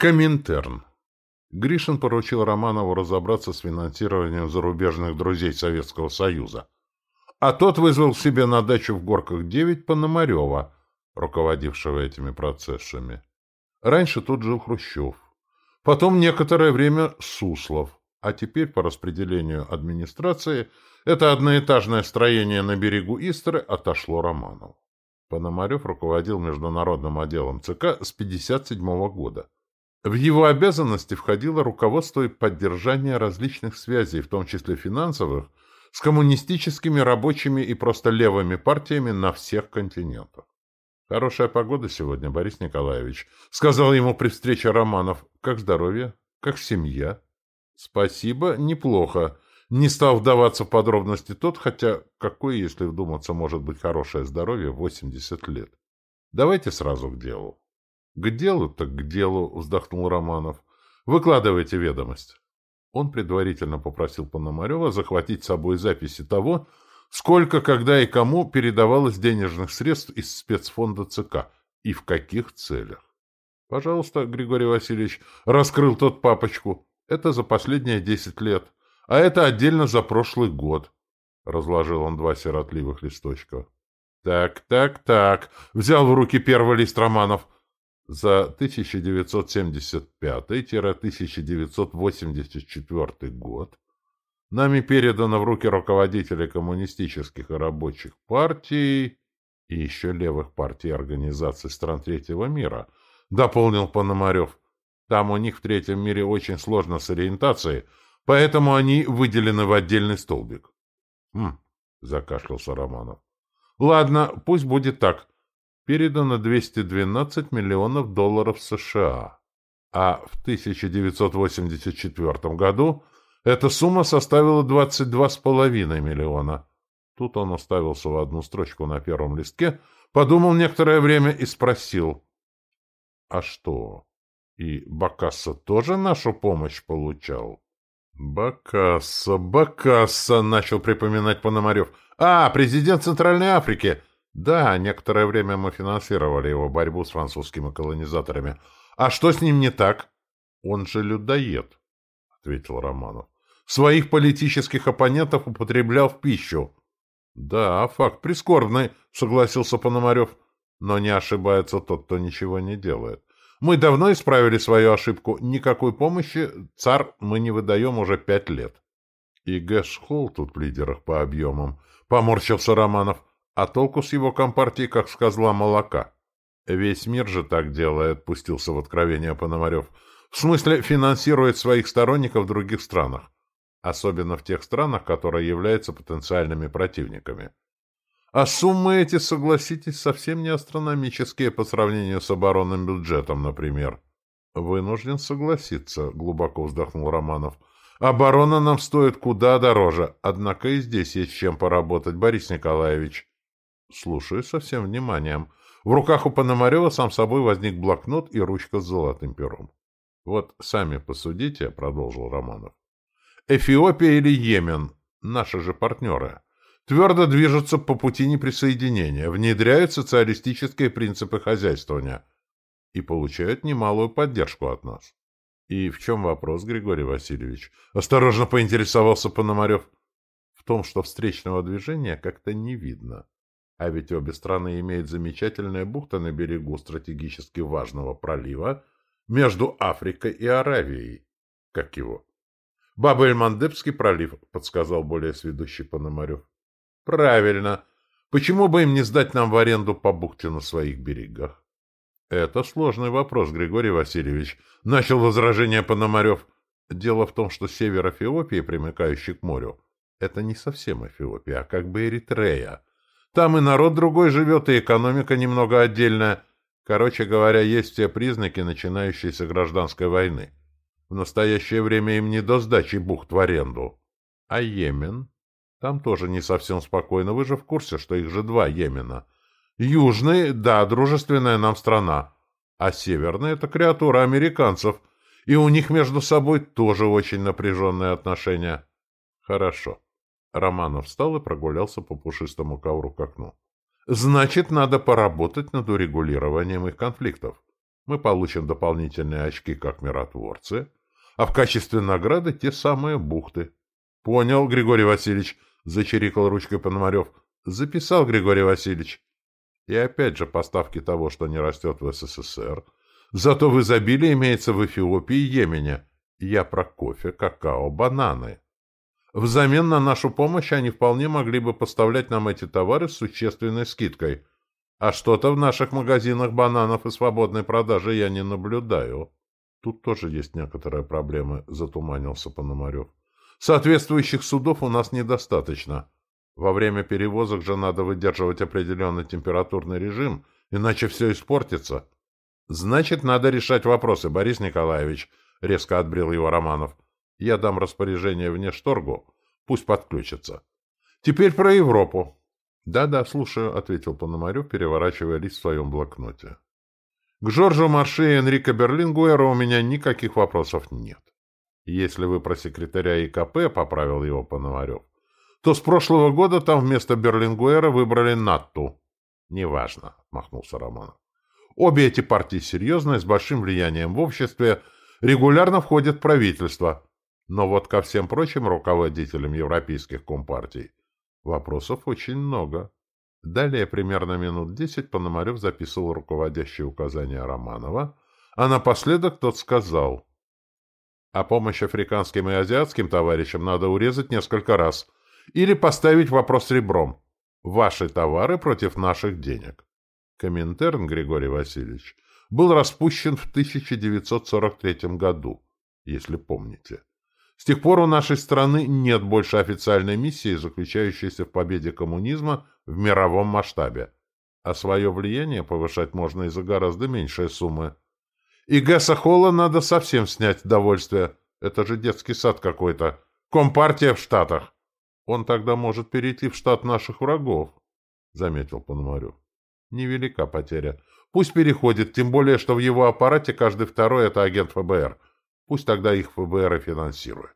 Коминтерн. Гришин поручил Романову разобраться с финансированием зарубежных друзей Советского Союза. А тот вызвал себе на дачу в Горках 9 Пономарева, руководившего этими процессами. Раньше тут жил Хрущев. Потом некоторое время Суслов. А теперь по распределению администрации это одноэтажное строение на берегу Истры отошло Романову. Пономарев руководил международным отделом ЦК с 1957 года. В его обязанности входило руководство и поддержание различных связей, в том числе финансовых, с коммунистическими, рабочими и просто левыми партиями на всех континентах. «Хорошая погода сегодня, Борис Николаевич», — сказал ему при встрече Романов. «Как здоровье? Как семья?» «Спасибо, неплохо». Не стал вдаваться в подробности тот, хотя какое, если вдуматься, может быть хорошее здоровье в 80 лет. Давайте сразу к делу. — К делу так к делу, — вздохнул Романов. — Выкладывайте ведомость. Он предварительно попросил Пономарева захватить с собой записи того, сколько, когда и кому передавалось денежных средств из спецфонда ЦК и в каких целях. — Пожалуйста, Григорий Васильевич, — раскрыл тот папочку. — Это за последние десять лет, а это отдельно за прошлый год. Разложил он два сиротливых листочка. — Так, так, так, — взял в руки первый лист романов — за 1975-1984 год нами передано в руки руководителей коммунистических и рабочих партий и еще левых партий и организаций стран третьего мира, дополнил Пономарев. Там у них в третьем мире очень сложно с ориентацией, поэтому они выделены в отдельный столбик. — Хм, — закашлялся Романов. — Ладно, пусть будет так передано 212 миллионов долларов США, а в 1984 году эта сумма составила 22,5 миллиона. Тут он уставился в одну строчку на первом листке, подумал некоторое время и спросил, «А что, и Бакасса тоже нашу помощь получал?» «Бакасса, Бакасса!» — начал припоминать Пономарев. «А, президент Центральной Африки!» Да, некоторое время мы финансировали его борьбу с французскими колонизаторами. А что с ним не так? Он же людоед, — ответил Романов. Своих политических оппонентов употреблял в пищу. Да, факт прискорбный, — согласился Пономарев. Но не ошибается тот, кто ничего не делает. Мы давно исправили свою ошибку. Никакой помощи, цар, мы не выдаем уже пять лет. И Гэш-Холл тут в лидерах по объемам. Поморщился Романов. А толку с его компартии, как с козла молока? Весь мир же так делает, пустился в откровение Пономарев. В смысле, финансирует своих сторонников в других странах. Особенно в тех странах, которые являются потенциальными противниками. А суммы эти, согласитесь, совсем не астрономические по сравнению с оборонным бюджетом, например. Вынужден согласиться, глубоко вздохнул Романов. Оборона нам стоит куда дороже, однако и здесь есть чем поработать, Борис Николаевич. Слушаю со всем вниманием. В руках у Пономарева сам собой возник блокнот и ручка с золотым пером. Вот сами посудите, — продолжил Романов. Эфиопия или Йемен, наши же партнеры, твердо движутся по пути неприсоединения, внедряют социалистические принципы хозяйствования и получают немалую поддержку от нас. И в чем вопрос, Григорий Васильевич? Осторожно поинтересовался Пономарев. В том, что встречного движения как-то не видно. А ведь обе страны имеют замечательные бухты на берегу стратегически важного пролива между Африкой и Аравией. Как его? Бабель-Мандебский пролив, подсказал более сведущий Пономарев. Правильно. Почему бы им не сдать нам в аренду по бухте на своих берегах? Это сложный вопрос, Григорий Васильевич. Начал возражение Пономарев. Дело в том, что север Эфиопии, примыкающий к морю, это не совсем Эфиопия, а как бы Эритрея. Там и народ другой живет, и экономика немного отдельная. Короче говоря, есть все признаки начинающейся гражданской войны. В настоящее время им не до сдачи бухт в аренду. А Йемен? Там тоже не совсем спокойно. Вы же в курсе, что их же два Йемена. Южный, да, дружественная нам страна. А северный — это креатура американцев. И у них между собой тоже очень напряженные отношения. Хорошо. Романов встал и прогулялся по пушистому ковру к окну. «Значит, надо поработать над урегулированием их конфликтов. Мы получим дополнительные очки как миротворцы, а в качестве награды те самые бухты. — Понял, Григорий Васильевич, — зачирикал ручкой Пономарев. — Записал, Григорий Васильевич. И опять же поставки того, что не растет в СССР. Зато в изобилии имеется в Эфиопии и Йемене. Я про кофе, какао, бананы. Взамен на нашу помощь они вполне могли бы поставлять нам эти товары с существенной скидкой. А что-то в наших магазинах бананов и свободной продажи я не наблюдаю. Тут тоже есть некоторые проблемы, затуманился Пономарев. Соответствующих судов у нас недостаточно. Во время перевозок же надо выдерживать определенный температурный режим, иначе все испортится. Значит, надо решать вопросы, Борис Николаевич, — резко отбрил его Романов. Я дам распоряжение вне шторгу. Пусть подключится. Теперь про Европу. Да-да, слушаю, — ответил Пономарев, переворачивая лист в своем блокноте. К Жоржу Марше и Энрико Берлингуэру у меня никаких вопросов нет. Если вы про секретаря ИКП, — поправил его Пономарев, — то с прошлого года там вместо Берлингуэра выбрали Натту. — Неважно, — махнулся Романов. Обе эти партии серьезные, с большим влиянием в обществе, регулярно входят в правительство. Но вот ко всем прочим руководителям европейских компартий вопросов очень много. Далее примерно минут десять Пономарев записывал руководящие указания Романова, а напоследок тот сказал, «А помощь африканским и азиатским товарищам надо урезать несколько раз или поставить вопрос ребром. Ваши товары против наших денег». Коминтерн Григорий Васильевич был распущен в 1943 году, если помните. С тех пор у нашей страны нет больше официальной миссии, заключающейся в победе коммунизма в мировом масштабе. А свое влияние повышать можно и за гораздо меньшие суммы. И Гесса Холла надо совсем снять довольствие. Это же детский сад какой-то. Компартия в Штатах. Он тогда может перейти в штат наших врагов, — заметил Пономарев. Невелика потеря. Пусть переходит, тем более, что в его аппарате каждый второй — это агент ФБР. Пусть тогда их ФБР и финансирует.